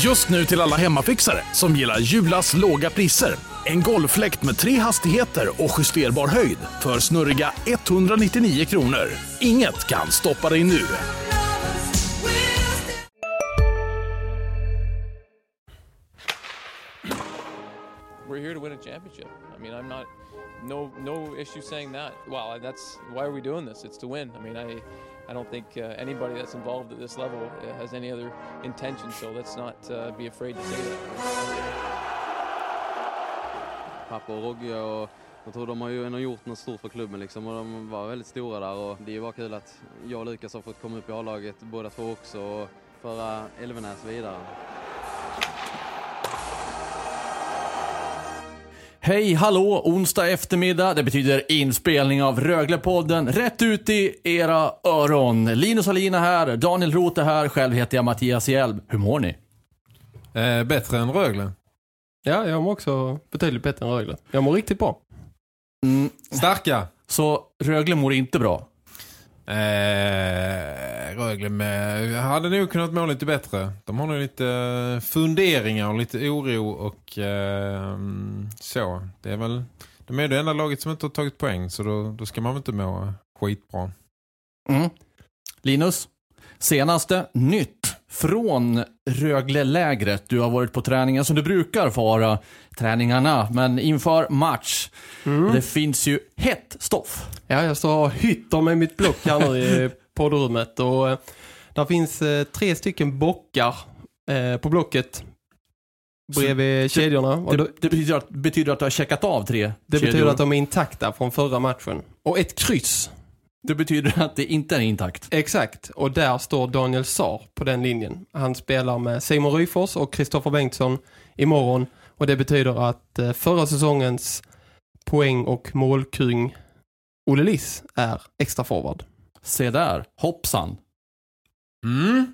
Just nu till alla hemmafixare som gillar Julas låga priser. En golffläkt med tre hastigheter och justerbar höjd för snurriga 199 kronor. Inget kan stoppa dig nu. We're here to win a championship. I mean, I'm not no no issue saying that. Well, that's why are we doing this? It's to win. I mean, I I don't think uh, anybody that's involved at this level uh, has any other intention. So let's not uh, be afraid to say that. Pappa och Rogge och jag tror de har ju ändå gjort något stort för klubben liksom och de var väldigt stora där och det är bara kul att jag och Lukas har fått komma upp i A-laget båda två också och föra Elvenäs vidare. Hej, hallå, onsdag eftermiddag. Det betyder inspelning av Röglepodden rätt ut i era öron. Linus Alina här, Daniel Roth är här, själv heter jag Mattias Hjelm. Hur mår ni? Eh, bättre än Rögle. Ja, jag mår också betydligt bättre än Rögle. Jag mår riktigt bra. Mm, Starka. så Rögle mår inte bra? Eh, Rögle eh, med, hade nog kunnat må lite bättre. De har nog lite eh, funderingar och lite oro och eh, så. Det är väl, de är det enda laget som inte har tagit poäng så då, då ska man väl inte må skitbra. Mm. Linus, senaste nytt från Rögle-lägret. Du har varit på träningen som du brukar vara träningarna, men inför match. Det finns ju hett stoff. Ja, jag står och hytter med mitt block här nu i poddrummet och eh, där finns eh, tre stycken bockar eh, på blocket bredvid kedjorna. Och Det, det, det betyder, att, betyder att du har checkat av tre det kedjor. betyder att de är intakta från förra matchen. Och ett kryss. Det betyder att det inte är intakt. Exakt. Och där står Daniel Saar på den linjen. Han spelar med Simon Ryfors och Kristoffer Bengtsson imorgon. Och det betyder att eh, förra säsongens poäng- och målkung Olle Liss är extra forward. Se där, hoppsan. Mm.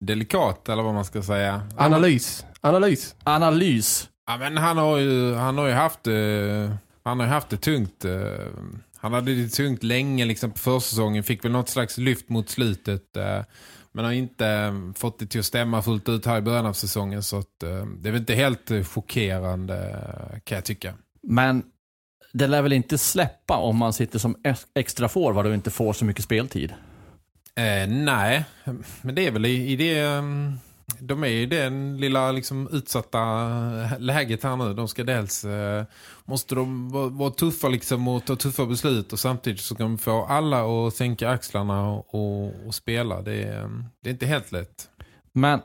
Delikat eller vad man ska säga. Analys. Analys. Analys. Ja, men han har ju, han har ju haft, eh, han har haft det tungt. Eh, han hade det tungt länge liksom på försäsongen. Fick väl något slags lyft mot slutet. Eh, men har inte eh, fått det till att stämma fullt ut här i början av säsongen. Så att, eh, det är väl inte helt eh, chockerande eh, kan jag tycka. Men det lär väl inte släppa om man sitter som ex- extra forward och inte får så mycket speltid. Eh, nej, men det är väl i, i det... De är i den lilla liksom, utsatta läget här nu. De ska dels... Eh, måste de vara, vara tuffa liksom, och ta tuffa beslut och samtidigt så kan de få alla att sänka axlarna och, och, spela. Det är, eh, det är inte helt lätt. Men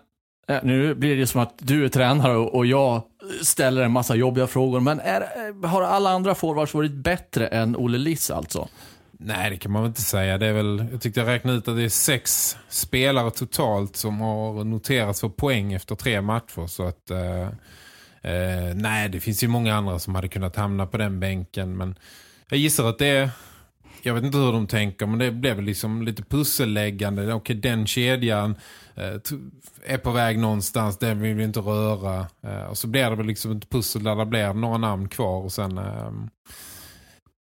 eh, nu blir det som att du är tränare och jag ställer en massa jobbiga frågor. Men är, eh, har alla andra forwards varit bättre än Olle Liss alltså? Nej, det kan man väl inte säga. Det är väl, jag tyckte jag räknade ut att det är sex spelare totalt som har noterats för poäng efter tre matcher. Så att, eh, eh, nej, det finns ju många andra som hade kunnat hamna på den bänken. Men jag gissar att det är, jag vet inte hur de tänker, men det blev väl liksom lite pusselläggande. Okej, den kedjan eh, är på väg någonstans, den vill vi inte röra. Eh, och så blir det väl liksom ett pussel där det blir några namn kvar och sen... Eh,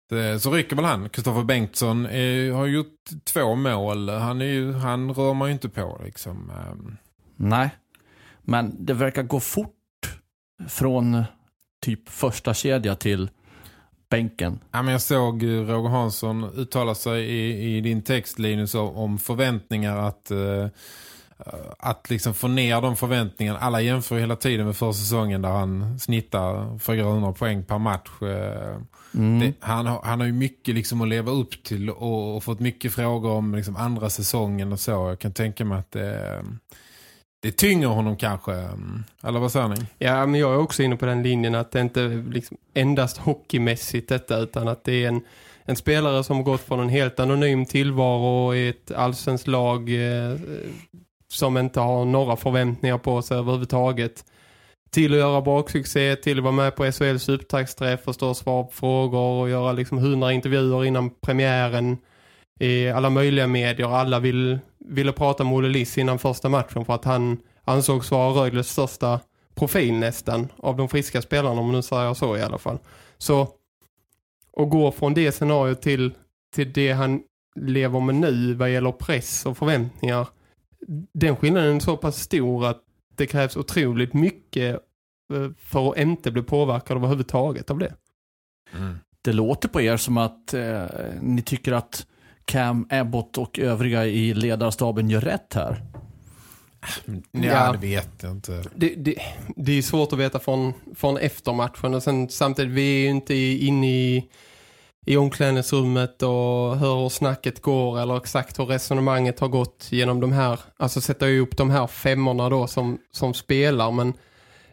det- Så rycker väl han. Kristoffer Bengtsson eh, har gjort två mål. Han, är ju, han rör man ju inte på liksom. Ehm, Nej, men det verkar gå fort från typ första kedja till bänken. Ja, men jag såg eh, Roger Hansson uttala sig i, i din text Linus om, om förväntningar att, eh, att liksom få ner de förväntningarna. Alla jämför hela tiden med förra säsongen där han snittar 400 poäng per match. Eh, Mm. Det, han, har, han har ju mycket liksom att leva upp till och, och fått mycket frågor om liksom andra säsongen och så. Jag kan tänka mig att det, det tynger honom kanske. Eller vad säger ni? Ja, men jag är också inne på den linjen att det inte är liksom endast hockeymässigt detta utan att det är en, en spelare som gått från en helt anonym tillvaro i ett allsvenskt lag eh, som inte har några förväntningar på sig överhuvudtaget till att göra baksuccé, till att vara med på SHLs upptaktsträff och stå och svara på frågor och göra liksom 100 intervjuer innan premiären i alla möjliga medier. Alla vill, ville prata med Olle Liss innan första matchen för att han ansågs vara Rögles största profil nästan av de friska spelarna, om nu säger jag så i alla fall. Så att gå från det scenariot till, till det han lever med nu vad gäller press och förväntningar den skillnaden är så pass stor att det krävs otroligt mycket eh, för att inte bli påverkad överhuvudtaget av det. Mm. Det låter på er som att eh, ni tycker att Cam Abbott och övriga i ledarstaben gör rätt här. Ja, Ja. det vet jag inte. Det, det, det är svårt att veta från, från efter matchen och sen samtidigt, vi är ju inte inne i, i omklädningsrummet och hör hur snacket går eller exakt hur resonemanget har gått genom de här, alltså sätta ihop de här femmorna då som, som spelar men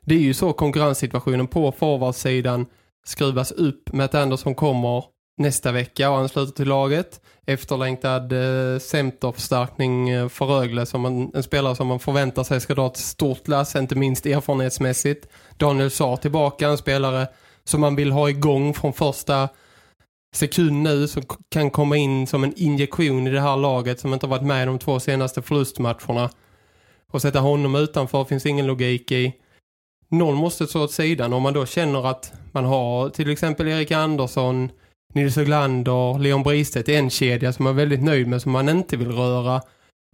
det är ju så konkurrenssituationen på forwardsidan skruvas upp med att Andersson kommer nästa vecka och ansluter till laget. Efterlängtad eh, centerförstärkning eh, för Rögle som man, en spelare som man förväntar sig ska dra ett stort lass, inte minst erfarenhetsmässigt. Daniel Saar tillbaka, en spelare som man vill ha igång från första sekund nu som kan komma in som en injektion i det här laget som inte har varit med i de två senaste förlustmatcherna. Och sätta honom utanför finns ingen logik i. Någon måste stå åt sidan om man då känner att man har till exempel Erik Andersson, Nils Höglander, Leon Bristedt en kedja som man är väldigt nöjd med som man inte vill röra.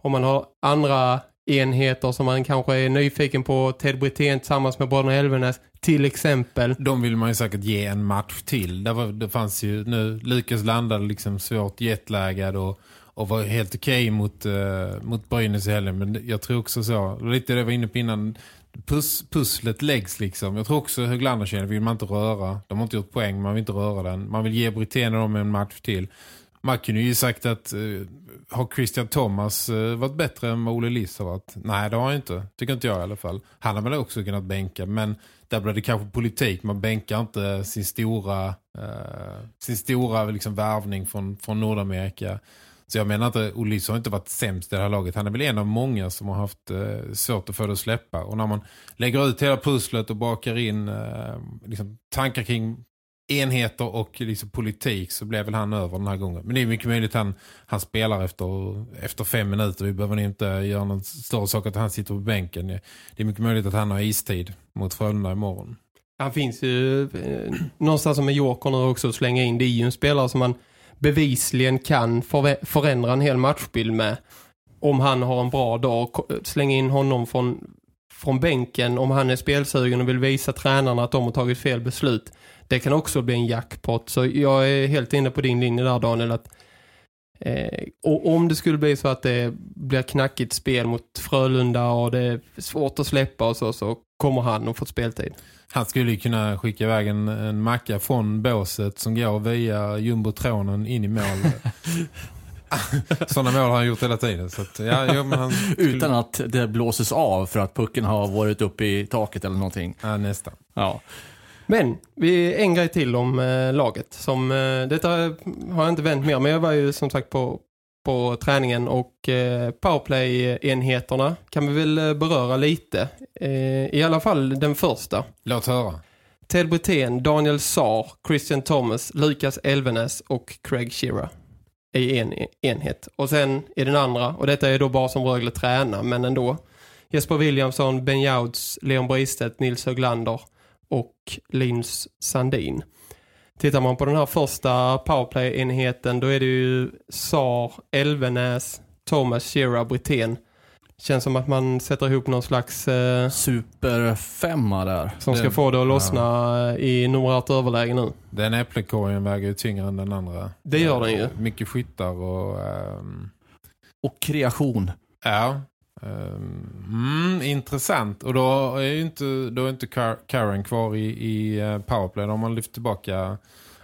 Om man har andra enheter som man kanske är nyfiken på Ted Brithén tillsammans med Bröderna Elvenäs till exempel. De vill man ju säkert ge en match till. Det, var, det fanns ju nu, Lukas landade liksom svårt jetlaggad och, och var helt okej mot, uh, mot Brynäs i helgen. Men jag tror också så, lite det jag var inne på innan, pus, pusslet läggs liksom. Jag tror också Höglanderkedjan vill man inte röra. De har inte gjort poäng, man vill inte röra den. Man vill ge Brithén och dem en match till. Man kunde ju sagt att eh, har Christian Thomas eh, varit bättre än vad Olle Liss har varit? Nej, det har han inte. Tycker inte jag i alla fall. Han har väl också kunnat bänka, men där blir det kanske politik. Man bänkar inte sin stora, eh, sin stora liksom värvning från, från Nordamerika. Så jag menar inte, Olis har inte varit sämst i det här laget. Han är väl en av många som har haft eh, svårt att få det att släppa. Och när man lägger ut hela pusslet och bakar in eh, liksom, tankar kring enheter och liksom, politik så blev väl han över den här gången. Men det är mycket möjligt att han, han spelar efter, efter fem minuter. Vi behöver inte göra någon större sak att han sitter på bänken. Det är mycket möjligt att han har istid mot Frölunda imorgon. Han finns ju eh, någonstans som en joker nu också att slänga in. Det är ju en spelare som man bevisligen kan förändra en hel matchbild med. Om han har en bra dag. Slänga in honom från, från bänken om han är spelsugen och vill visa tränarna att de har tagit fel beslut. Det kan också bli en jackpot. Så jag är helt inne på din linje där Daniel att Eh, och om det skulle bli så att det blir knackigt spel mot Frölunda och det är svårt att släppa och så, så kommer han att få speltid. Han skulle ju kunna skicka iväg en, en macka från båset som går via jumbotronen in i mål. Sådana mål har han gjort hela tiden. Så att, ja, jo, men han skulle, Utan att det blåses av för att pucken har varit uppe i taket eller någonting. Ja, nästan. Ja. Men vi en grej till om eh, laget. Som, eh, detta har jag inte vänt mer, men jag var ju som sagt på, på träningen och eh, powerplay-enheterna kan vi väl eh, beröra lite. Eh, I alla fall den första. Låt höra. Ted Brithén, Daniel Saar, Christian Thomas, Lukas Elvenes och Craig Shearer i en enhet. Och sen i den andra, och detta är då bara som Rögle tränar, men ändå. Jesper Williamson, Ben Jouds, Leon Bristedt, Nils Höglander och Linus Sandin. Tittar man på den här första powerplay-enheten då är det ju Saar, Elvenäs, Thomas, Shearer, Brithén. Känns som att man sätter ihop någon slags... Eh, Superfemma där. som ska Den- få det att lossna i numerärt överläge nu. Den äpplekorgen väger ju tyngre än den andra. Det gör den ju. Mycket skyttar och... ehm, Och kreation. ja mm, intressant. Och då är ju inte, då är inte Karen kvar i, i eh, powerplay. Då har man lyft tillbaka...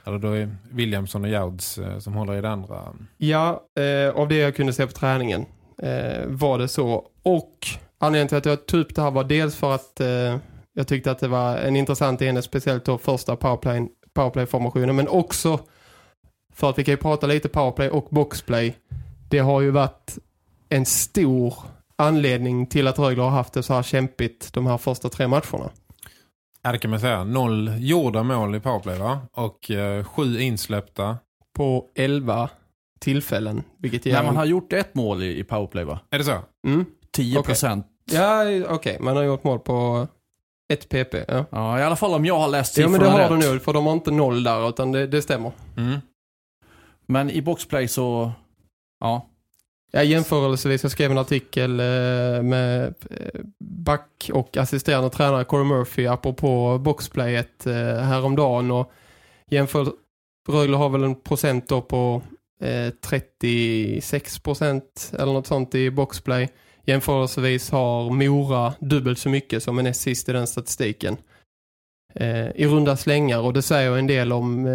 Eller då är Williamson och Jouds eh, som håller i det andra. Ja, eh, av det jag kunde se på träningen eh, var det så. Och anledningen till att jag tog upp det här var dels för att eh, jag tyckte att det var en intressant enhet, speciellt då första powerplay, powerplay-formationen. Men också för att vi kan ju prata lite powerplay och boxplay. Det har ju varit en stor anledning till att Rögle har haft det så här kämpigt de här första tre matcherna. Ja, det kan man säga. Noll gjorda mål i powerplay va? Och eh, sju insläppta. På 11 tillfällen, vilket ger... När man har gjort ett mål i, i powerplay va? Är det så? mm. 10 Okej. procent. Ja, okej. Man har gjort mål på ett PP. Ja, Ja, i alla fall om jag har läst ja men det siffrorna har rätt. du nog. För de har inte noll där, utan det, det stämmer. Mm. Men i boxplay så, ja. Ja, jämförelsevis, jag skrev en artikel eh, med eh, back och assisterande tränare Corey Murphy apropå boxplayet eh, häromdagen och jämför, Rögle har väl en procent då på 36 procent eller något sånt i boxplay. Jämförelsevis har Mora dubbelt så mycket som en näst sist i den statistiken. I runda slängar och det säger en del om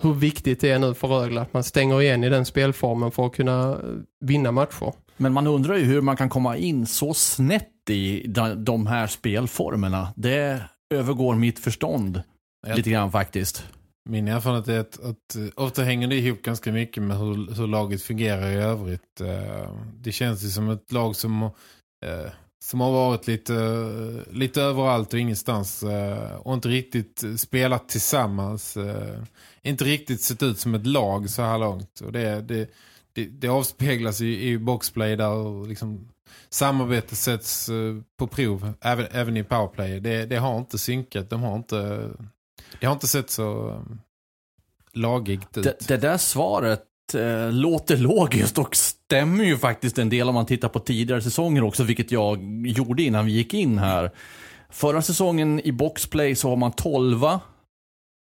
hur viktigt det är nu för Rögle att man stänger igen i den spelformen för att kunna eh, vinna matcher. Men man undrar ju hur man kan komma in så snett i de- här spelformerna. Det övergår mitt förstånd Jag- lite grann faktiskt. Min erfarenhet är att, att eh, ofta hänger det ihop ganska mycket med hur, hur laget fungerar i övrigt. Eh, Det känns ju som ett lag som, eh, som har varit lite, lite överallt och ingenstans eh, och inte riktigt spelat tillsammans. eh, Inte riktigt sett ut som ett lag så här långt. Och det, det, det, det avspeglas i, i boxplay där liksom samarbetet sätts eh, på prov även, även i powerplay. Det, det har inte synkat. De har inte, det har inte sett så lagigt ut. Det, det där svaret eh, låter logiskt och stämmer ju faktiskt en del om man tittar på tidigare säsonger också, vilket jag gjorde innan vi gick in här. Förra säsongen i boxplay så var man 12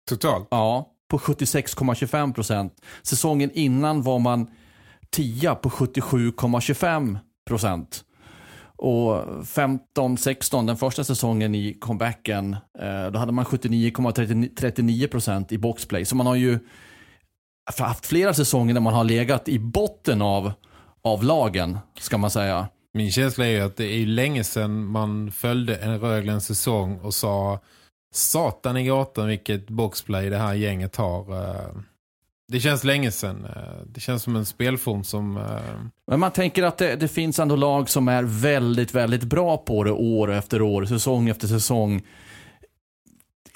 Totalt. ja, på 76,25 procent. Säsongen innan var man 10 på 77,25 procent. Och 15-16, den första säsongen i comebacken, eh, då hade man 79,39 procent i boxplay. Så man har ju haft flera säsonger där man har legat i botten av, av lagen, ska man säga. Min känsla är ju att det är länge sedan man följde en Röglens säsong och sa satan i gatan vilket boxplay det här gänget har. eh. Det känns länge sedan. eh. Det känns som en spelform som... eh, Men man tänker att det, det finns ändå lag som är väldigt, väldigt bra på det år efter år, säsong efter säsong.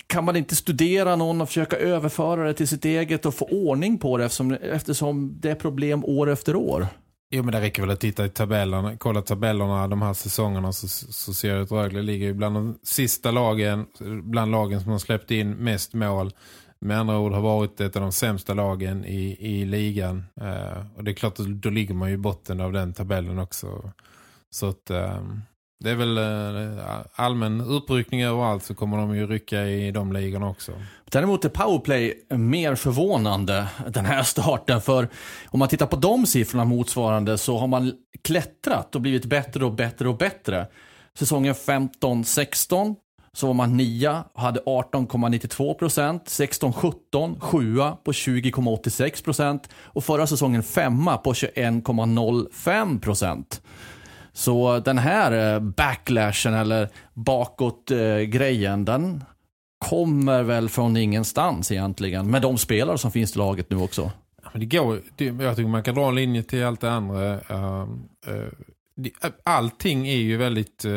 Kan man inte studera någon och försöka överföra det till sitt eget och få ordning på det eftersom, eftersom det är problem år efter år? Jo men det räcker väl att titta i tabellerna, kolla tabellerna de här säsongerna så, så ser det att Rögle ligger bland de sista lagen, bland lagen som har släppt in mest mål. Med andra ord har varit ett av de sämsta lagen i, i ligan. Eh, och det är klart att då ligger man ju i botten av den tabellen också. Så att eh, det är väl eh, allmän uppryckning överallt så kommer de ju rycka i de ligorna också. Däremot är powerplay mer förvånande den här starten. För om man tittar på de siffrorna motsvarande så har man klättrat och blivit bättre och bättre och bättre. Säsongen 15-16 så var man 9 och hade 18,92 procent. 16-17 7 på 20,86 procent. Och förra säsongen 5 på 21,05 procent. Så den här eh, backlashen eller bakåt-grejen, den kommer väl från ingenstans egentligen. Med de spelare som finns i laget nu också. Ja, Men det går, det, jag tycker man kan dra en linje till allt det andra. Uh, uh, det, eh, allting är ju väldigt uh,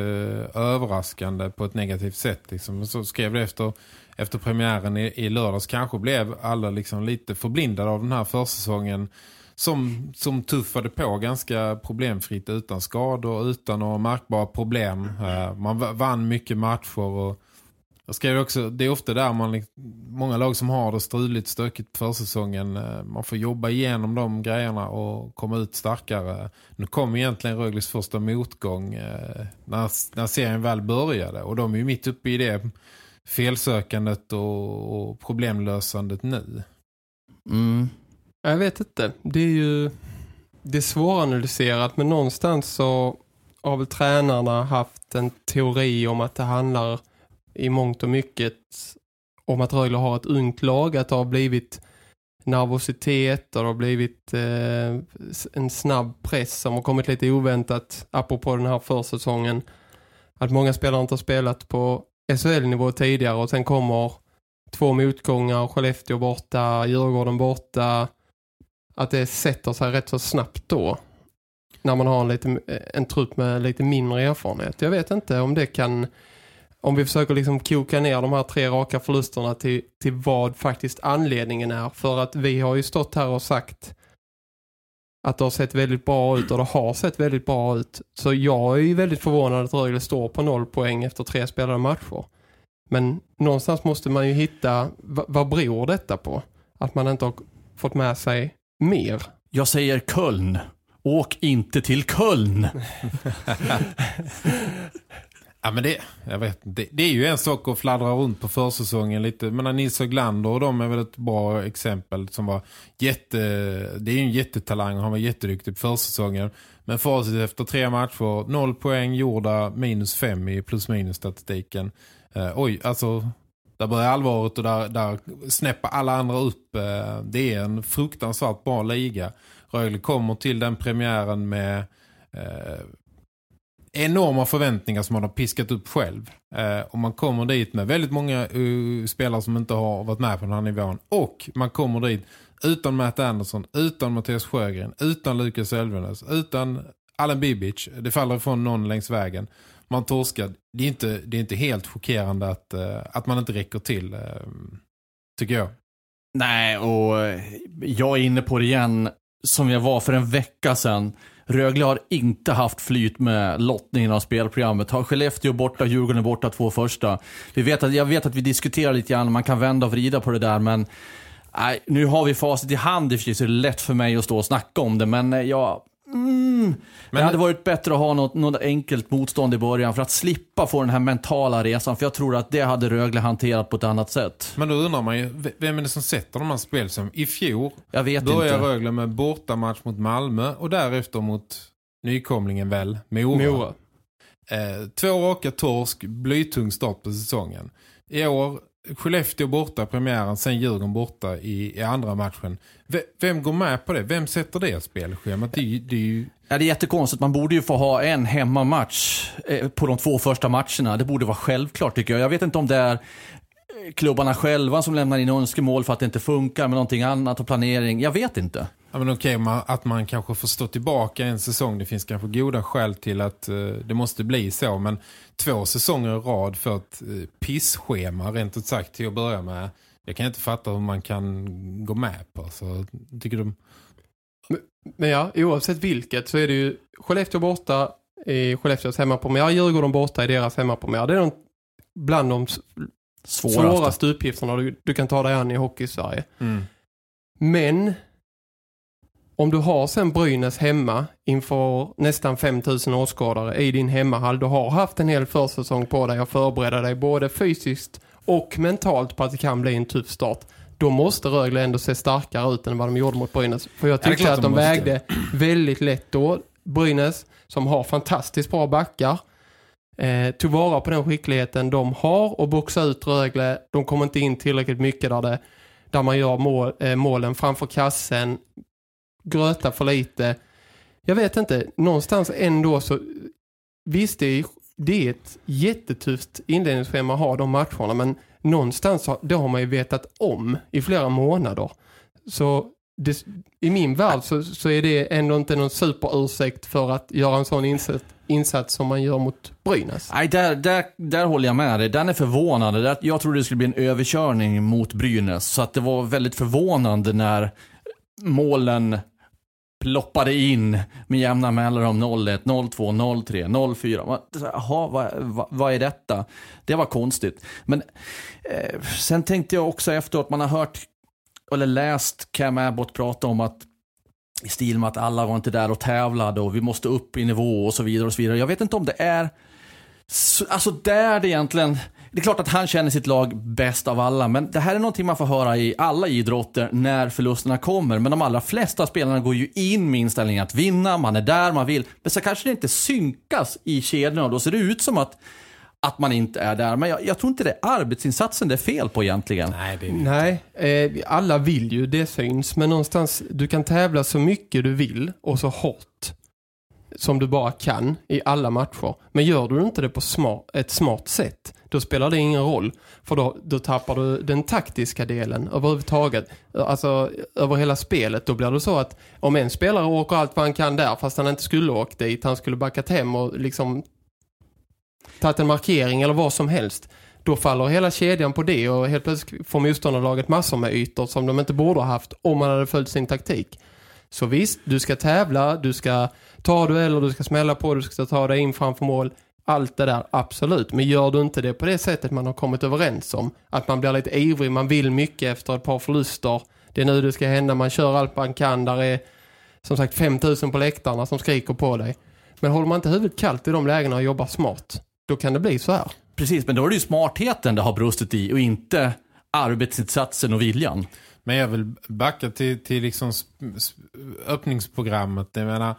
överraskande på ett negativt sätt. Liksom. Så skrev det efter, efter premiären i, i lördags. Kanske blev alla liksom lite förblindade av den här försäsongen som, som tuffade på ganska problemfritt utan skador, utan några märkbara problem. Eh, man vann mycket matcher och jag skrev också, det är ofta där man, många lag som har det struligt stökigt på försäsongen, eh, man får jobba igenom de grejerna och komma ut starkare. Nu kom egentligen Rögles första motgång eh, när, när serien väl började och de är ju mitt uppe i det felsökandet och, och problemlösandet nu. Mm. Jag vet inte. Det är ju det är svåranalyserat men någonstans så har väl tränarna haft en teori om att det handlar i mångt och mycket om att Rögle har ett ungt lag, att det har blivit nervositet och det har blivit eh, en snabb press som har kommit lite oväntat apropå den här försäsongen. Att många spelare inte har spelat på SHL-nivå tidigare och sen kommer två motgångar, Skellefteå borta, Djurgården borta. Att det sätter sig rätt så snabbt då. När man har en, lite, en trupp med lite mindre erfarenhet. Jag vet inte om det kan... Om vi försöker liksom koka ner de här tre raka förlusterna till, till vad faktiskt anledningen är. För att vi har ju stått här och sagt att det har sett väldigt bra ut och det har sett väldigt bra ut. Så jag är ju väldigt förvånad att Rögle står på noll poäng efter tre spelade matcher. Men någonstans måste man ju hitta, vad, vad beror detta på? Att man inte har fått med sig mer. Jag säger Köln. Åk inte till Köln. Ja men det, jag vet, det, det är ju en sak att fladdra runt på försäsongen lite. Men Nils Glander och de är väl ett bra exempel som var jätte, det är ju en jättetalang och han var jätteduktig på försäsongen. Men facit efter tre matcher, noll poäng gjorda, minus fem i plus minus statistiken. Eh, oj, alltså där börjar allvaret och där, där snäpper alla andra upp. Eh, det är en fruktansvärt bra liga. Rögle kommer till den premiären med eh, enorma förväntningar som man har piskat upp själv. Eh, och man kommer dit med väldigt många uh, spelare som inte har varit med på den här nivån. Och man kommer dit utan Matt Anderson, utan Mattias Sjögren, utan Lukas Elvenes, utan Allen Bibic. Det faller ifrån någon längs vägen. Man torskar. Det är inte, det är inte helt chockerande att, eh, att man inte räcker till, eh, tycker jag. Nej, och eh, jag är inne på det igen som jag var för en vecka sedan. Rögle har inte haft flyt med lottningen av spelprogrammet. Har Skellefteå borta, Djurgården borta två första. Vi vet att, jag vet att vi diskuterar lite grann, man kan vända och vrida på det där, men nej, nu har vi facit i hand så det är lätt för mig att stå och snacka om det, men jag Mm. Men det hade varit bättre att ha något, något, enkelt motstånd i början för att slippa få den här mentala resan. För jag tror att det hade Rögle hanterat på ett annat sätt. Men då undrar man ju, vem är det som sätter de här spel som i fjol jag vet börjar inte. Rögle med bortamatch mot Malmö och därefter mot nykomlingen väl, Mora. Mora. Eh, två raka torsk, blytung start på säsongen. I år Skellefteå borta premiären, sen Djurgården borta i, i andra matchen. V vem går med på det? Vem sätter det spelschemat? Det, det är ju... Ja, det är jättekonstigt. Man borde ju få ha en hemmamatch eh, på de två första matcherna. Det borde vara självklart tycker jag. Jag vet inte om det är eh, klubbarna själva som lämnar in önskemål för att det inte funkar med någonting annat och planering. Jag vet inte. Ja, men okej, att man kanske får stå tillbaka en säsong. Det finns kanske goda skäl till att uh, det måste bli så. Men två säsonger i rad för ett uh, pisschema, rent ut sagt, till att börja med. Jag kan inte fatta hur man kan gå med på. Så, tycker du... Men, men ja, oavsett vilket så är det ju Skellefteå borta i Skellefteås hemmapremiär. Djurgården borta i deras hemmapremiär. Det är de, bland de svåraste, svåraste uppgifterna du, du kan ta dig an i hockey-Sverige. Mm. Men om du har sen Brynäs hemma inför nästan 5000 åskådare i din hemmahall, du har haft en hel försäsong på dig att förbereda dig både fysiskt och mentalt på att det kan bli en tuff start. Då måste Rögle ändå se starkare ut än vad de gjorde mot Brynäs. För jag tyckte att de, de vägde väldigt lätt då. Brynäs, som har fantastiskt bra backar, eh, tog vara på den skickligheten de har och boxa ut Rögle. De kommer inte in tillräckligt mycket där, det, där man gör mål, eh, målen framför kassen gröta för lite. Jag vet inte, någonstans ändå så visst det är, det är ett jättetufft inledningsschema att ha de matcherna men någonstans då det har man ju vetat om i flera månader. Så det, i min värld så, så är det ändå inte någon superursäkt för att göra en sån insats, insats som man gör mot Brynäs. Nej, där, där, där håller jag med dig. Den är förvånande. Jag trodde det skulle bli en överkörning mot Brynäs. Så att det var väldigt förvånande när målen ploppade in med jämna mellanrum 01, 02, 03, 04. Jaha, vad, vad, vad, är detta? Det var konstigt. Men eh, sen tänkte jag också efter att man har hört eller läst Cam Abbott prata om att i stil med att alla var inte där och tävlade och vi måste upp i nivå och så vidare och så vidare. Jag vet inte om det är alltså där det egentligen det är klart att han känner sitt lag bäst av alla, men det här är någonting man får höra i alla idrotter när förlusterna kommer. Men de allra flesta spelarna går ju in med inställningen att vinna, man är där, man vill. Men så kanske det inte synkas i kedjorna och då ser det ut som att att man inte är där. Men jag, jag, tror inte det är arbetsinsatsen det är fel på egentligen. Nej, det är Nej eh, alla vill ju, det syns. Men någonstans, du kan tävla så mycket du vill och så hårt som du bara kan i alla matcher. Men gör du inte det på smart, ett smart sätt, då spelar det ingen roll. För då, då tappar du den taktiska delen överhuvudtaget. Alltså över hela spelet. Då blir det så att om en spelare åker allt vad han kan där fast han inte skulle åkt dit, han skulle backat hem och liksom tagit en markering eller vad som helst. Då faller hela kedjan på det och helt plötsligt får motståndarlaget massor med ytor som de inte borde ha haft om man hade följt sin taktik. Så visst, du ska tävla, du ska ta dueller, du ska smälla på, du ska ta dig in framför mål. Allt det där, absolut. Men gör du inte det på det sättet man har kommit överens om, att man blir lite ivrig, man vill mycket efter ett par förluster. Det är nu det ska hända, man kör allt man kan, där är som sagt 5000 på läktarna som skriker på dig. Men håller man inte huvudet kallt i de lägena och jobbar smart, då kan det bli så här. Precis, men då är det ju smartheten det har brustit i och inte arbetsinsatsen och viljan. Men jag vill backa till, till liksom öppningsprogrammet. Jag menar,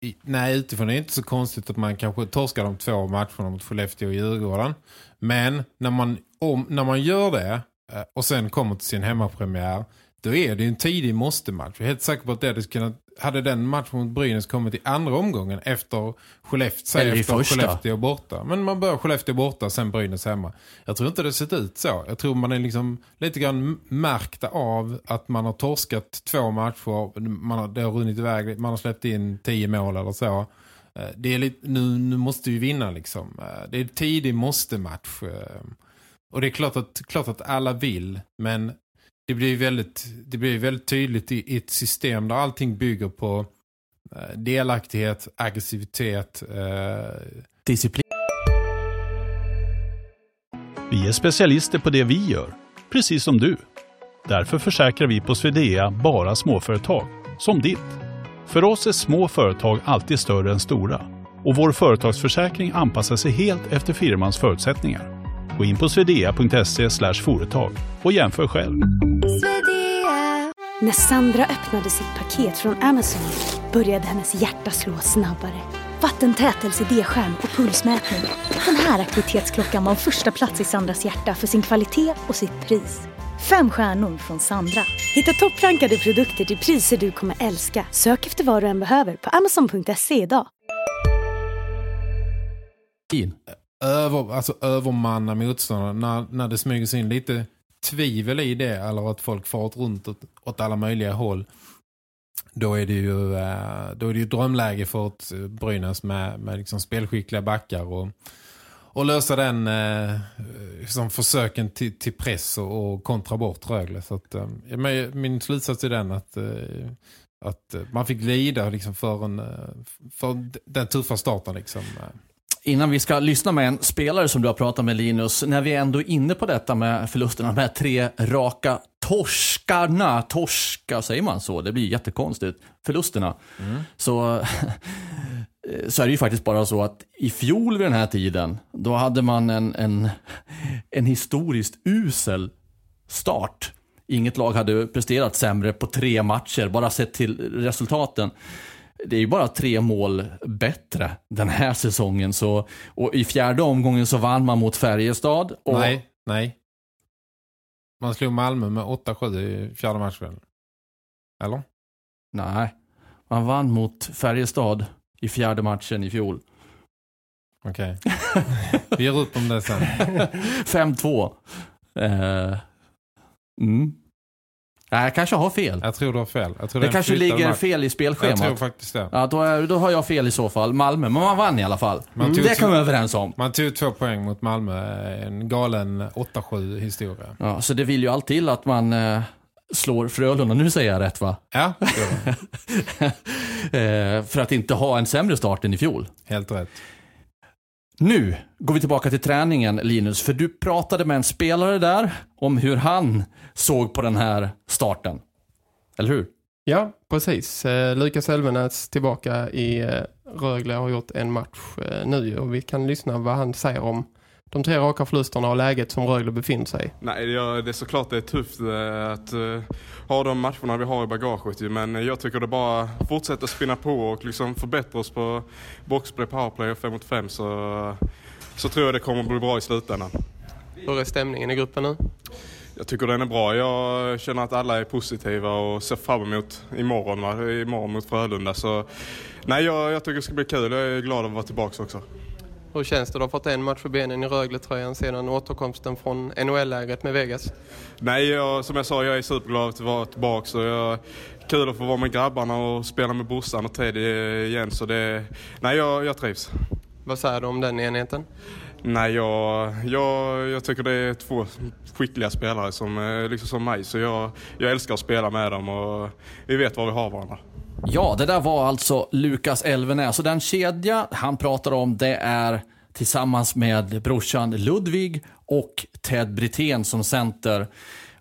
i, nej, utifrån är det inte så konstigt att man kanske torskar de två matcherna mot Skellefteå och Djurgården. Men när man, om, när man gör det eh, och sen kommer till sin hemmapremiär då är det en tidig måste-match. Jag är helt säker på att det hade kunnat, hade den matchen mot Brynäs kommit i andra omgången efter Skellefteå, Eller efter första. Skellefteå borta. Men man börjar Skellefteå borta, sen Brynäs hemma. Jag tror inte det sett ut så. Jag tror man är liksom lite grann märkta av att man har torskat två matcher. Man har, det har runnit iväg, man har släppt in tio mål eller så. Eh, Det är lite, nu, nu måste vi vinna liksom. Eh, Det är en tidig måste-match. eh, Och det är klart att, klart att alla vill, men det blir väldigt, det blir väldigt tydligt i, i ett system där allting bygger på eh, delaktighet, aggressivitet. Eh, Disciplin. Vi är specialister på det vi gör, precis som du. Därför försäkrar vi på Swedea bara småföretag, som ditt. För oss är små företag alltid större än stora och vår företagsförsäkring anpassar sig helt efter firmans förutsättningar. Gå in på swedea.se företag och jämför själv. När Sandra öppnade sitt paket från Amazon började hennes hjärta slå snabbare. Vattentät LCD-skärm och pulsmätning. Den här aktivitetsklockan var första plats i Sandras hjärta för sin kvalitet och sitt pris. Fem stjärnor från Sandra. Hitta topprankade produkter till priser du kommer älska. Sök efter vad du än behöver på amazon.se idag över, alltså övermanna motståndarna när, när det smyger sig in lite tvivel i det eller att folk far runt åt, åt alla möjliga håll då är det ju, eh, då är det ju drömläge för ett eh, Brynäs med, med liksom spelskickliga backar och, och lösa den eh, försöken till, till press och, och kontra bort Rögle. Så att, eh, min slutsats är den att, eh, att man fick lida liksom för, en, eh, för den tuffa starten. Liksom. Innan vi ska lyssna med en spelare som du har pratat med Linus, när vi ändå är inne på detta med förlusterna, de här tre raka torskarna, torska, säger man så? Det blir jättekonstigt. Förlusterna. Så, så är det ju faktiskt bara så att i fjol vid den här tiden, då hade man en, en, en historiskt usel start. Inget lag hade presterat sämre på tre matcher, bara sett till resultaten det är ju bara tre mål bättre den här säsongen. Så, och I fjärde omgången så vann man mot Färjestad. Och, Nej, nej. Man slog Malmö med 8-7 i fjärde matchen. Eller? Nej, man vann mot Färjestad i fjärde matchen i fjol. Okej. Vi gör upp om det sen. 5-2. Eh, mm. Nej, jag kanske har fel. Jag tror du har fel. Det en kanske ligger match. fel i Jag tror spelschemat. faktiskt det. Ja, då, är, då har jag fel i så fall. Malmö, men man vann i alla fall. Mm, det kan vi överens om. Man tog två poäng mot Malmö. En galen 8-7 historia. Ja, så det vill ju alltid till att man eh, slår Frölunda. Nu säger jag rätt va? Ja, det eh, för att inte ha en sämre start än i fjol. helt rätt. Nu går vi tillbaka till träningen Linus, för du pratade med en spelare där om hur han såg på den här starten. Eller hur? Ja, precis. Eh, Lukas Elvenäs tillbaka i eh, Rögle har gjort en match eh, nu och vi kan lyssna vad han säger om de tre raka förlusterna och läget som Rögle befinner sig. Nej, det är, det är såklart det är tufft eh, att eh, ha de matcherna vi har i bagaget ju, men jag tycker det bara fortsätter spinna på och liksom förbättra oss på boxplay, powerplay och 5 mot 5 så, så tror jag det kommer bli bra i slutändan. Hur är stämningen i gruppen nu? Jag tycker den är bra. Jag känner att alla är positiva och ser fram emot imorgon, va? imorgon mot Frölunda. Så, nej, jag, jag tycker det ska bli kul. Jag är glad att vara tillbaka också. Hur känns det? Du har fått en match för benen i Rögle-tröjan sedan återkomsten från NHL-lägret med Vegas. Nej, jag, som jag sa, jag är superglad att vara tillbaka. Så jag, kul att få vara med grabbarna och spela med brorsan och Teddy igen. Så det, nej, jag, jag trivs. Vad säger du om den enheten? Nej, jag, jag, jag tycker det är två skickliga spelare som, eh, liksom som mig. Så jag, jag älskar att spela med dem och vi vet var vi har varandra. Ja, det där var alltså Lukas Elvenäs. Och den kedja han pratar om det är tillsammans med brorsan Ludvig och Ted Brithén som center.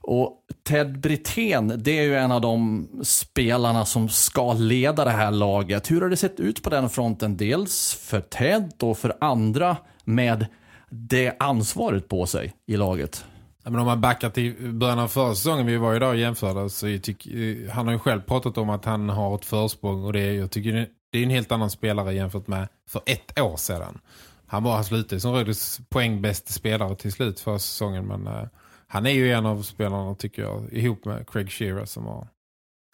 Och Ted Brithén, det är ju en av de spelarna som ska leda det här laget. Hur har det sett ut på den fronten? Dels för Ted och för andra med det ansvaret på sig i laget. Men om man backar till början av förra säsongen vi var idag och jämförde så jag eh, han har ju själv pratat om att han har ett försprång och det är, jag tycker det är en helt annan spelare jämfört med för ett år sedan. Han var han slutade som Rödes poängbäste spelare till slut förra säsongen men uh, han är ju en av spelarna tycker jag ihop med Craig Shearer som har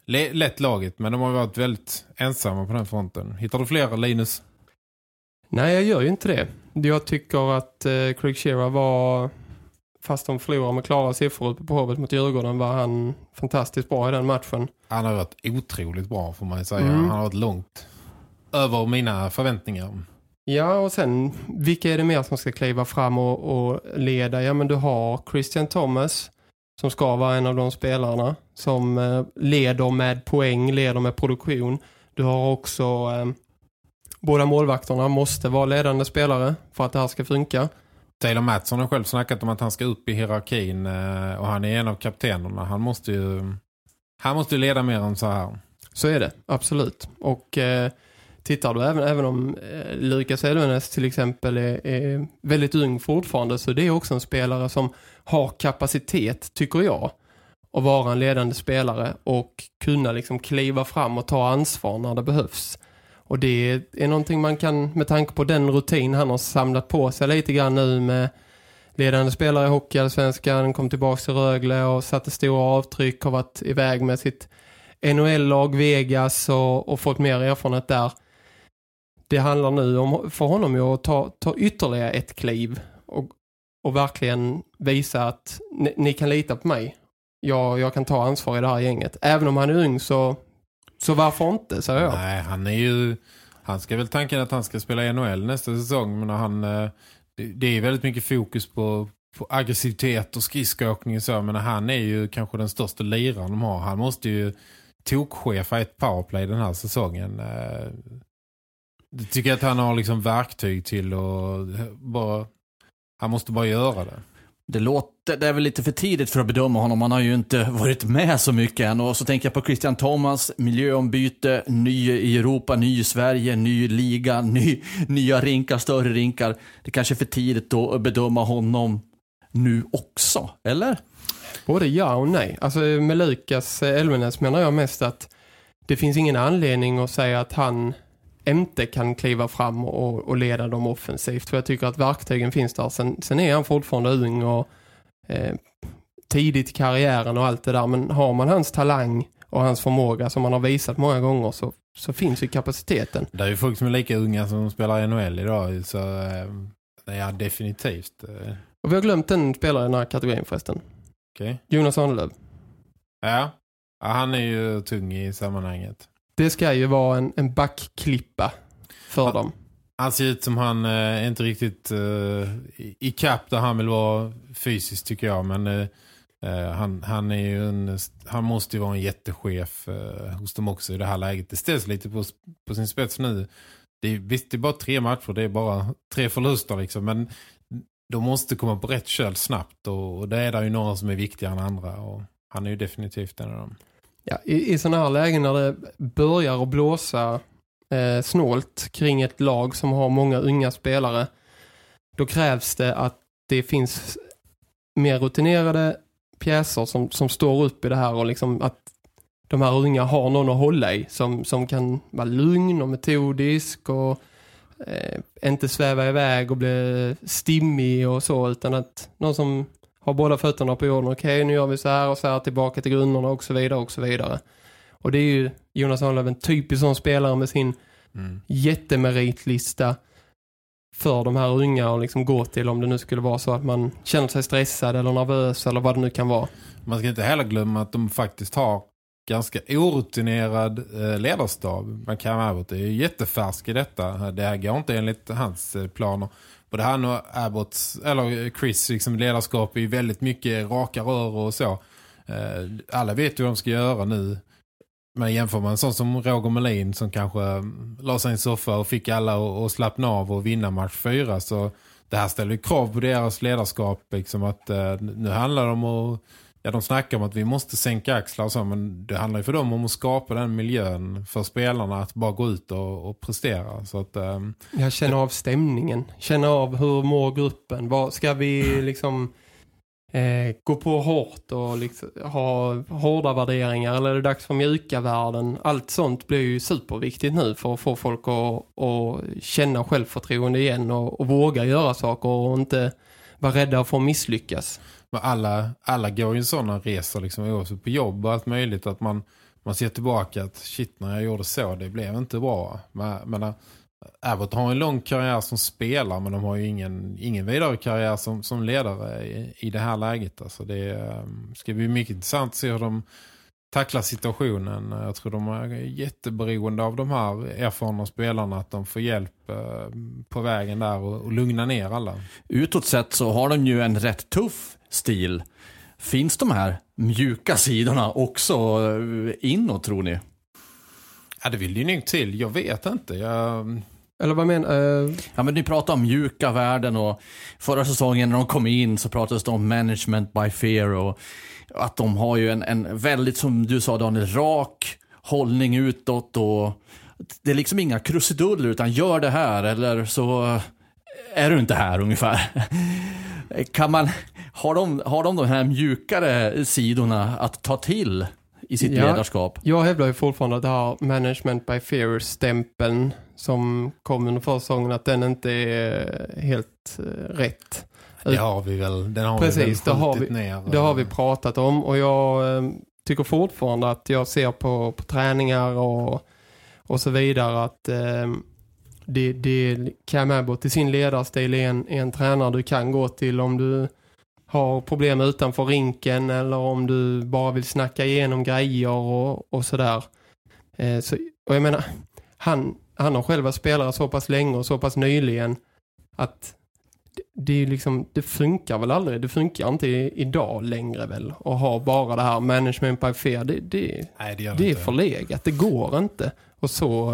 lett laget men de har varit väldigt ensamma på den fronten. Hittar du fler Linus? Nej jag gör ju inte det. Jag tycker att uh, Craig Shearer var fast de förlorar med klara siffror uppe på hovet mot Djurgården var han fantastiskt bra i den matchen. Han har varit otroligt bra får man säga. Mm. Han har varit långt över mina förväntningar. Ja, och sen vilka är det mer som ska kliva fram och, och leda? Ja, men du har Christian Thomas som ska vara en av de spelarna som eh, leder med poäng, leder med produktion. Du har också eh, båda målvakterna måste vara ledande spelare för att det här ska funka. Taylor Mattsson har själv snackat om att han ska upp i hierarkin eh, och han är en av kaptenerna. Han måste ju, han måste ju leda mer än så här. Så är det, absolut. Och eh, tittar du även, även om eh, Lukas Elvenes till exempel är, är, väldigt ung fortfarande så det är också en spelare som har kapacitet, tycker jag, att vara en ledande spelare och kunna liksom kliva fram och ta ansvar när det behövs. Och det är någonting man kan, med tanke på den rutin han har samlat på sig lite grann nu med ledande spelare i hockey, svenskan kom tillbaka till Rögle och satte stora avtryck, har varit iväg med sitt NHL-lag Vegas och, och, fått mer erfarenhet där. Det handlar nu om för honom ju att ta, ta ytterligare ett kliv och, och verkligen visa att ni, ni kan lita på mig. Jag, jag kan ta ansvar i det här gänget. Även om han är ung så så varför inte, säger jag. Nej, han är ju... Han ska väl tanken att han ska spela i NHL nästa säsong. Men han, eh, det är väldigt mycket fokus på, på aggressivitet och skridskåkning och så. Men han är ju kanske den största liraren de har. Han måste ju tokchefa ett powerplay den här säsongen. Eh. Jag tycker att han har liksom verktyg till och bara... Han måste bara göra det. Det låter, det är väl lite för tidigt för att bedöma honom. Han har ju inte varit med så mycket än. Och så tänker jag på Christian Thomas, miljöombyte, ny i Europa, ny i Sverige, ny liga, ny, nya rinkar, större rinkar. Det kanske är för tidigt då att bedöma honom nu också, eller? Både ja och nej. Alltså med Lukas eh, Elvenes menar jag mest att det finns ingen anledning att säga att han inte kan kliva fram och, och leda dem offensivt. För jag tycker att verktygen finns där. Sen, sen är han fortfarande ung och eh, tidigt i karriären och allt det där. Men har man hans talang och hans förmåga som man har visat många gånger så, så finns ju kapaciteten. Det är ju folk som är lika unga som spelar i NHL idag. Så eh, ja, definitivt. Eh. Och vi har glömt en spelare i den här kategorin förresten. Okay. Jonas Arnlöv. Ja. ja, han är ju tung i sammanhanget. Det ska ju vara en, en backklippa för han, dem. Han ser ut som han eh, inte riktigt eh, i kapp där han vill vara fysiskt tycker jag. Men eh, eh, han, han, är ju en, han måste ju vara en jättechef eh, hos dem också i det här läget. Det ställs lite på, på sin spets nu. Det är, visst, det är bara tre matcher. Det är bara tre förluster liksom. Men de måste komma på rätt köl snabbt. Och, och det är där ju några som är viktigare än andra. Och han är ju definitivt en av dem. Ja, i, i sådana här lägen när det börjar att blåsa eh, snålt kring ett lag som har många unga spelare då krävs det att det finns mer rutinerade pjäser som, som står upp i det här och liksom att de här unga har någon att hålla i som, som kan vara lugn och metodisk och eh, inte sväva iväg och bli stimmig och så utan att någon som har båda fötterna på jorden. Okej, okay, nu gör vi så här och så här tillbaka till grunderna och så vidare och så vidare. Och det är ju Jonas Arnlöv en typisk sån spelare med sin mm. jättemeritlista för de här unga och liksom gå till om det nu skulle vara så att man känner sig stressad eller nervös eller vad det nu kan vara. Man ska inte heller glömma att de faktiskt har ganska orutinerad eh, ledarstab. Man kan Abbott är jättefärsk i detta. Det här går inte enligt hans eh, planer både han och Abbott, eller Chris liksom ledarskap är ju väldigt mycket raka rör och så. Eh, alla vet ju vad de ska göra nu. Men jämför man en sån som Roger Melin som kanske eh, la sig i en soffa och fick alla att slappna av och vinna match fyra så det här ställer ju krav på deras ledarskap liksom att eh, nu handlar det om att ja, de snackar om att vi måste sänka axlar och så, men det handlar ju för dem om att skapa den miljön för spelarna att bara gå ut och, och prestera. Så att, ehm, um, jag känner av stämningen. Känner av hur mår gruppen. Vad ska vi liksom eh, gå på hårt och liksom ha hårda värderingar eller är det dags för mjuka värden? Allt sånt blir ju superviktigt nu för att få folk att, att känna självförtroende igen och, och våga göra saker och inte vara rädda för att misslyckas. Men alla, alla går ju sådana resor liksom, oavsett på jobb och allt möjligt att man, man ser tillbaka att shit när jag gjorde så, det blev inte bra. Men, men äh, Abbott har en lång karriär som spelare men de har ju ingen, ingen vidare karriär som, som ledare i, i det här läget. Alltså det ehm, ska bli mycket intressant att se hur de tacklar situationen. Jag tror de är jätteberoende av de här erfarna spelarna att de får hjälp ehm, på vägen där och, och lugna ner alla. Utåt sett så har de ju en rätt tuff stil. Finns de här mjuka sidorna också eh, inåt tror ni? Ja, det vill ju nog till. Jag vet inte. Jag... Eller vad menar uh... Ja, men ni pratar om mjuka värden och förra säsongen när de kom in så pratades det om management by fear och att de har ju en, en väldigt, som du sa Daniel, rak hållning utåt och det är liksom inga krusiduller utan gör det här eller så är du inte här ungefär. Kan man, har de, har de de här mjukare sidorna att ta till i sitt ja, ledarskap? Jag hävdar ju fortfarande att det här management by fear-stämpeln som kom under förra säsongen att den inte är helt uh, rätt. Det har vi väl, den har Precis, vi väl det har vi, ner. Det har vi pratat om och jag uh, tycker fortfarande att jag ser på, på träningar och, och så vidare att uh, det, det Cam Abbott i sin ledarstil är en, är en tränare du kan gå till om du har problem utanför rinken eller om du bara vill snacka igenom grejer och, och sådär. Eh, så, och jag menar, han, han har själva spelare så pass länge och så pass nyligen att det, det, liksom, det funkar väl aldrig. Det funkar inte idag längre väl att ha bara det här management by fear. Det, det, Nej, det, det är förlegat. Det går inte. Och så...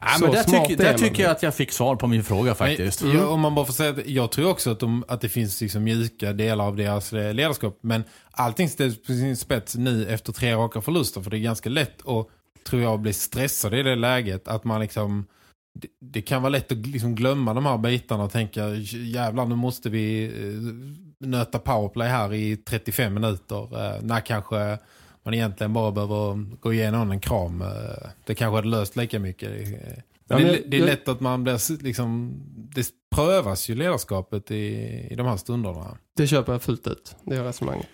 Ja, men där, tycker, där tycker jag att jag fick svar på min fråga faktiskt. Men, mm. jag, om man bara får säga att jag tror också att, de, att det finns liksom mjuka delar av deras eh, ledarskap. Men allting ställs på sin spets nu efter tre raka förluster. För det är ganska lätt att, tror jag, bli stressad i det läget. Att man liksom... Det, det kan vara lätt att liksom glömma de här bitarna och tänka jävlar nu måste vi eh, nöta powerplay här i 35 minuter. Eh, när kanske man egentligen bara behöver gå igenom en kram. Eh, det kanske hade löst lika mycket. Ja, det, det, är lätt att man blir liksom, det prövas ju ledarskapet i, i de här stunderna. Det köper jag fullt ut, det är resonemanget.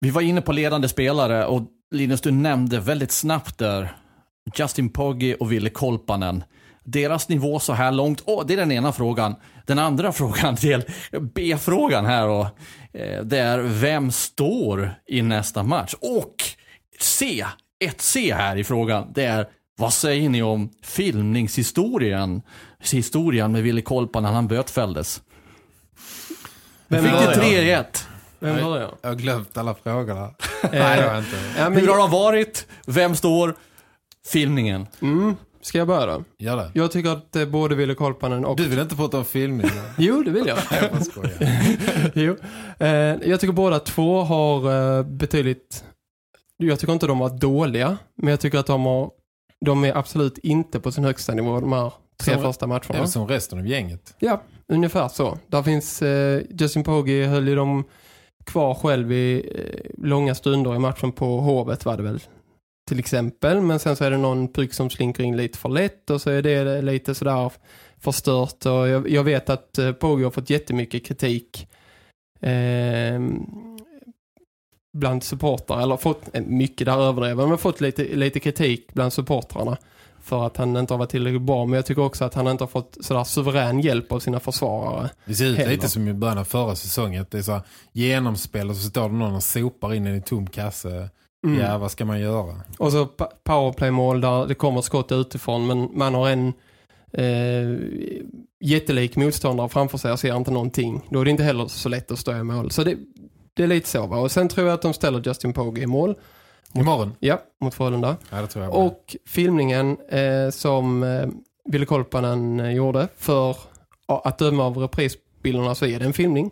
Vi var inne på ledande spelare och Linus, du nämnde väldigt snabbt där Justin Poggi och Ville Kolpanen. Deras nivå så här långt, oh, det är den ena frågan. Den andra frågan till B-frågan här och eh, det är vem står i nästa match? Och C, ett C här i frågan, det är vad säger ni om filmningshistorien? Historien med Ville Kolpanen när han bötfälldes. Vem fick det 3-1. Vem var jag? Jag har glömt alla frågorna. Nej, det har jag inte. Hur har de varit? Vem står? Filmningen. Mm. Ska jag börja då? Gör det. Jag tycker att eh, både Ville Kolpanen och... Du vill inte prata om filmning? jo, det vill jag. jag skojar. jo. Eh, jag tycker båda två har eh, betydligt... Jag tycker inte de var dåliga, men jag tycker att de har... De är absolut inte på sin högsta nivå de här tre som, första matcherna. Är som resten av gänget. Ja, ungefär så. Där finns eh, Justin Pogge höll ju dem kvar själv i eh, långa stunder i matchen på Hovet var det väl till exempel. Men sen så är det någon pryck som slinker in lite för lätt och så är det lite sådär förstört. Och jag, jag vet att eh, Pogge har fått jättemycket kritik eh, bland supportrar. Eller fått eh, mycket där överdriven men fått lite, lite kritik bland supportrarna för att han inte har varit tillräckligt bra. Men jag tycker också att han inte har fått sådär suverän hjälp av sina försvarare. Det ser ut heller. lite som i början av förra säsongen. Det är så genomspel och så står det någon och sopar in i en tom kasse. Mm. Ja, vad ska man göra? Och så powerplay-mål där det kommer skott utifrån men man har en eh, jättelik motståndare framför sig och ser inte någonting. Då är det inte heller så lätt att stå i mål. Så det, det är lite så va? Och sen tror jag att de ställer Justin Pogge i mål. Mot, Imorgon? Ja, mot Frölunda. Ja, det tror jag. Och filmningen eh, som eh, Ville Kolpanen eh, gjorde för att döma av reprisbilderna så är det en filmning.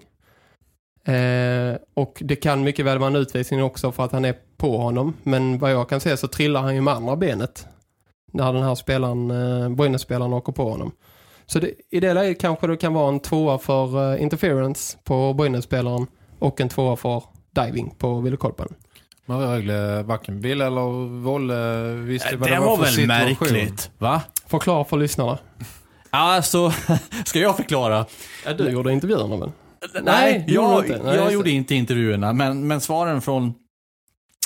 Eh, och det kan mycket väl vara en utvisning också för att han är på honom. Men vad jag kan se så trillar han ju med andra benet. När den här spelaren, eh, Brynäs-spelaren åker på honom. Så det, i det läget kanske det kan vara en tvåa för eh, interference på Brynäs-spelaren och en tvåa för diving på Ville Korpen. Men Rögle varken vill eller Volle visste vad det det var, var för väl situation. märkligt, va? Förklara för lyssnarna. Alltså, ska jag förklara? Ja, du gjorde intervjuerna väl? Nej, jag, inte. Nej, jag gjorde inte intervjuerna, men, men svaren från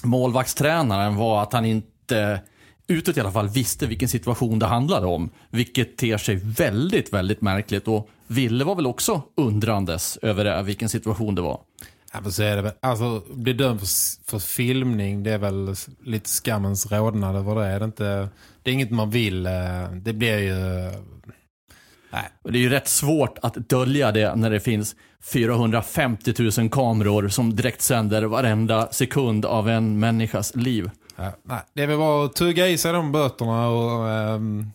målvaktstränaren var att han inte utåt i alla fall visste vilken situation det handlade om. Vilket ter sig väldigt, väldigt märkligt och Ville var väl också undrandes över det, vilken situation det var. Ja, men så är det väl. Alltså, bli dömd för, för filmning, det är väl lite skammens rådnad över det. Är det, inte, det är inget man vill. eh, Det blir ju... Nej. Och det är ju rätt svårt att dölja det när det finns 450 000 kameror som direkt sänder varenda sekund av en människas liv. Ja, nej. Det är väl bara att tugga i sig de böterna och ehm,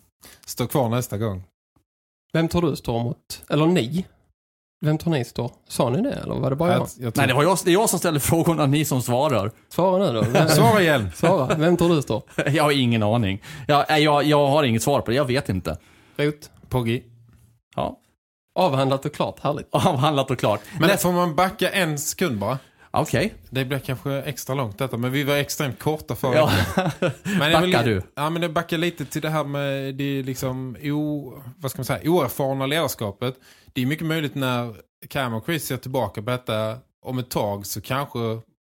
stå kvar nästa gång. Vem tar du står mot? Eller ni? Vem tar ni står? Sa ni det eller var det bara jag? Jag, jag tror- Nej, det, var jag, det är jag som ställer frågorna, ni som svarar. Svara nu då. Vem, Svara igen. Svara. Vem tror du står? Jag har ingen aning. Jag, jag, jag har inget svar på det, jag vet inte. Rot. Poggi. Ja, Avhandlat och klart. Härligt. avhandlat och klart. Men får man backa en sekund bara? Okej. Det blir kanske extra långt detta, men vi var extremt korta förra Ja. Men Backar du? Ja, men det backar lite till det här med det liksom o, vad ska man säga, oerfarna ledarskapet. Det är mycket möjligt när Cam och Chris ser tillbaka på detta om ett tag så kanske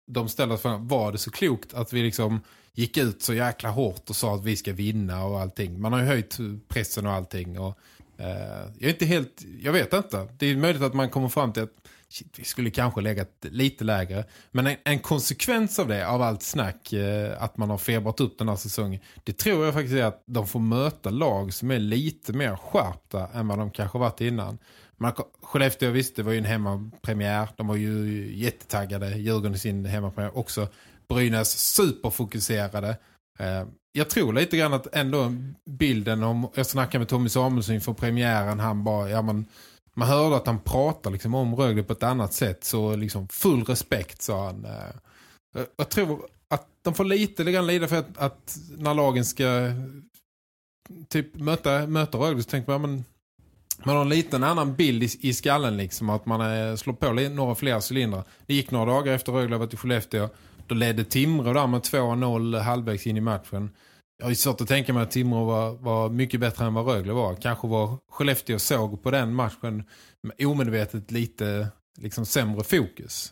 de ställer sig frågan, var det så klokt att vi liksom gick ut så jäkla hårt och sa att vi ska vinna och allting. Man har ju höjt pressen och allting och Eh, jag är inte helt, jag vet inte. Det är möjligt att man kommer fram till att shit, vi skulle kanske legat lite lägre. Men en, en konsekvens av det, av allt snack, eh, att man har febrat upp den här säsongen, det tror jag faktiskt är att de får möta lag som är lite mer skärpta än vad de kanske varit innan. Man, Skellefteå visst, det var ju en hemmapremiär. De var ju jättetaggade. Djurgården i sin hemmapremiär också. Brynäs superfokuserade. Eh, jag tror lite grann att ändå bilden om, jag snackade med Tommy Samuelsson inför premiären, han bara, ja man, man hörde att han pratade liksom om Rögle på ett annat sätt, så liksom full respekt sa han. Eh, jag- tror att de får lite grann lida för att, att när lagen ska typ möta, möta Rögle så tänker man, ja, men man har en liten annan bild i, i skallen liksom, att man eh, slår på några fler cylindrar. Det gick några dagar efter Rögle var till Skellefteå. Då ledde Timrå där med 2-0 halvvägs in i matchen. Jag har ju svårt att tänka mig att Timrå var, var mycket bättre än vad Rögle var. Kanske var Skellefteå såg på den matchen med omedvetet lite liksom sämre fokus.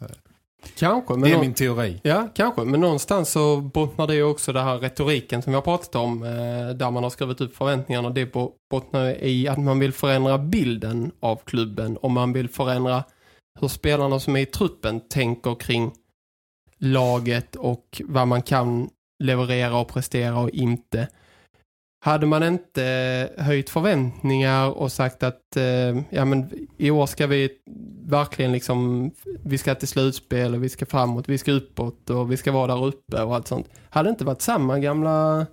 Kanske. Men det är min teori. Ja, kanske. Men någonstans så bottnar det också det här retoriken som har pratat om. Eh, där man har skrivit upp förväntningarna. Det bo- bottnar i att man vill förändra bilden av klubben. Och man vill förändra hur spelarna som är i truppen tänker kring laget och vad man kan leverera och prestera och inte. Hade man inte höjt förväntningar och sagt att eh, ja, men i år ska vi verkligen liksom vi ska till slutspel och vi ska framåt, vi ska uppåt och vi ska vara där uppe och allt sånt. Hade det inte varit samma gamla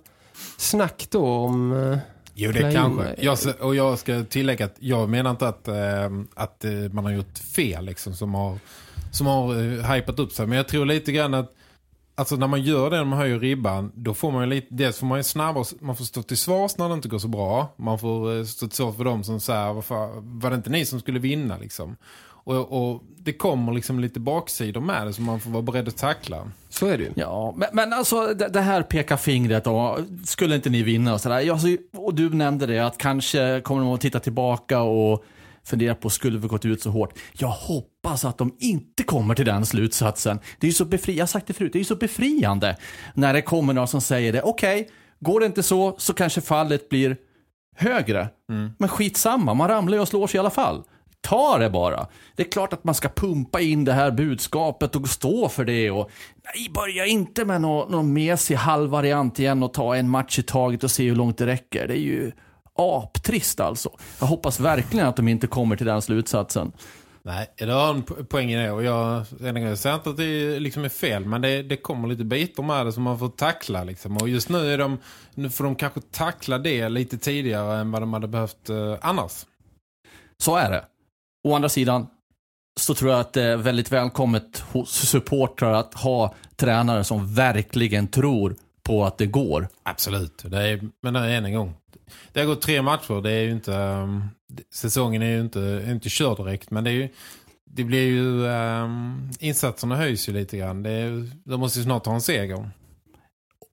snack då om eh, Jo, det kanske. Jag, och jag ska tillägga att jag menar inte att, eh, att eh, man har gjort fel liksom, som har, som har eh, hypat upp sig. Men jag tror lite grann att alltså när man gör det, när man höjer ribban, då får man ju lite, dels får man ju snabbare, man får stå till svars när det inte går så bra. Man får eh, stå till svars för dem som säger, vad fan, var det inte ni som skulle vinna liksom? Och, och det kommer liksom lite baksidor med det som man får vara beredd att tackla. Så är det ju. Ja, men, men alltså det, det här pekar fingret då. Skulle inte ni vinna och sådär. Alltså, och du nämnde det att kanske kommer de att titta tillbaka och fundera på skulle vi gått ut så hårt. Jag hoppas att de inte kommer till den slutsatsen. Det är ju så befriande, jag har sagt det förut, det är ju så befriande när det kommer någon som säger det. Okej, går det inte så så kanske fallet blir högre. Men skitsamma, man ramlar ju och slår sig i alla fall. Ta det bara. Det är klart att man ska pumpa in det här budskapet och stå för det. Och, nej, börja inte med någon, någon mesig halvvariant igen och ta en match i taget och se hur långt det räcker. Det är ju aptrist alltså. Jag hoppas verkligen att de inte kommer till den slutsatsen. Nej, det har en po- poäng i det och jag, jag säger inte att det liksom är fel men det, det kommer lite bitar med det som man får tackla liksom. och just nu är de nu får de kanske tackla det lite tidigare än vad de hade behövt eh, annars. Så är det. Å andra sidan, så tror jag att det är väldigt välkommet hos supportrar att ha tränare som verkligen tror på att det går. Absolut. Det är, men än en gång. Det har gått tre matcher. Det är ju inte, um, säsongen är ju inte, inte körd direkt. Men det, är ju, det blir ju... Um, insatserna höjs ju lite grann. Det är, de måste ju snart ha en seger.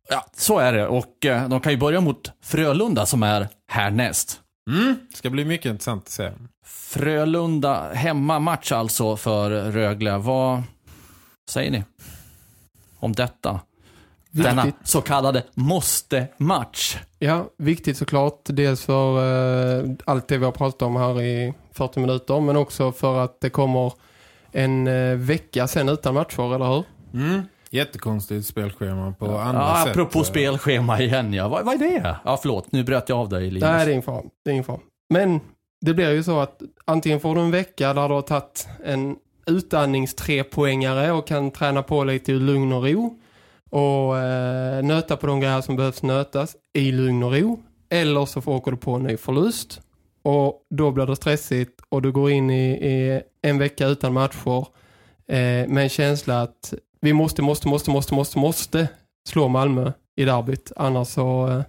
Ja, så är det. Och eh, de kan ju börja mot Frölunda som är härnäst. Mm. Ska bli mycket intressant att se. Frölunda hemmamatch alltså för Rögle. Vad säger ni om detta? Denna Viktigt. så kallade måste-match. Ja, viktigt såklart. Dels för eh, allt det vi har pratat om här i 40 minuter. Men också för att det kommer en eh, vecka sen utan matcher, eller hur? Mm. Jättekonstigt spelschema på andra Ja, sätt. apropå spelschema igen, ja. Vad, vad är det? Ja, förlåt. Nu bröt jag av dig, Linus. Nej, det är ingen fara. Det är ingen fara. Men det blir ju så att antingen får du en vecka där du har tagit en utandnings trepoängare och kan träna på lite i lugn och ro. Och eh, nöta på de grejer som behövs nötas i lugn och ro. Eller så får åker du på en ny förlust. Och då blir det stressigt och du går in i, i en vecka utan matcher eh, med en känsla att vi måste, måste, måste, måste, måste, måste slå Malmö i derbyt. Annars så eh,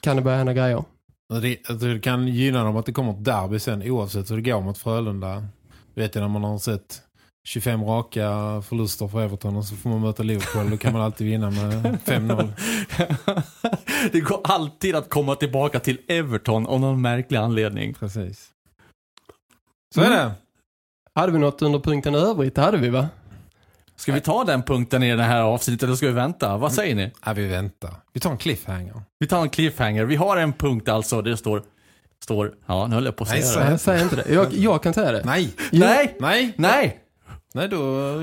kan det börja hända grejer. Det, alltså, det kan gynna dem att det kommer ett derby sen oavsett hur det går mot Frölunda. Du vet ju när man har sett 25 raka förluster för Everton och så får man möta Liverpool. Då kan man alltid vinna med 5-0. det går alltid att komma tillbaka till Everton av någon märklig anledning. Precis. Så är det. Hade vi något under punkten övrigt? Det hade vi va? Ska vi ta den punkten i det här avsnittet eller ska vi vänta? Vad säger ni? Ja, vi väntar. Vi tar en cliffhanger. Vi tar en cliffhanger. Vi har en punkt alltså, det står, står ja nu höll jag på att Nej, säga så- det. Nej, säg inte det. Jag, jag kan säga det. Nej. Nej, Nej. nej! Nej, då,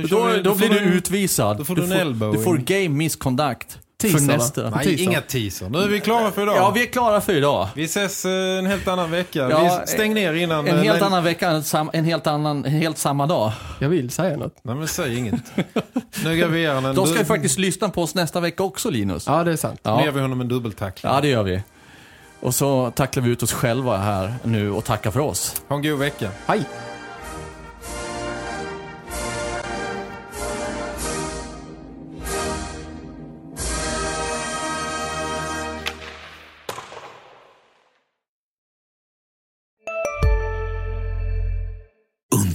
Då, vi- då blir får du utvisad. då får du en elbowing. Du får game misconduct. För Teaser, va? nästa. Nej, Tisdag. inga teaser. Nu är vi klara för idag. Ja, vi är klara för idag. Vi ses eh, en helt annan vecka. Ja, vi stäng ner innan. En eh, helt nej- annan vecka, en, helt annan, en helt samma dag. Jag vill säga något. Nej, men säg inget. Nu ger vi er en... De ska ju faktiskt lyssna på oss nästa vecka också, Linus. Ja, det är sant. Nu ger Ja, vi honom en dubbeltackling. ja det gör vi. Och så tacklar vi ut oss själva här nu och tackar för oss. Ha en god vecka. Hej!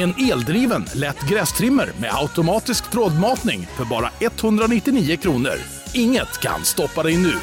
En eldriven, lätt grästrimmer med automatisk trådmatning för bara 199 kronor. Inget kan stoppa dig nu.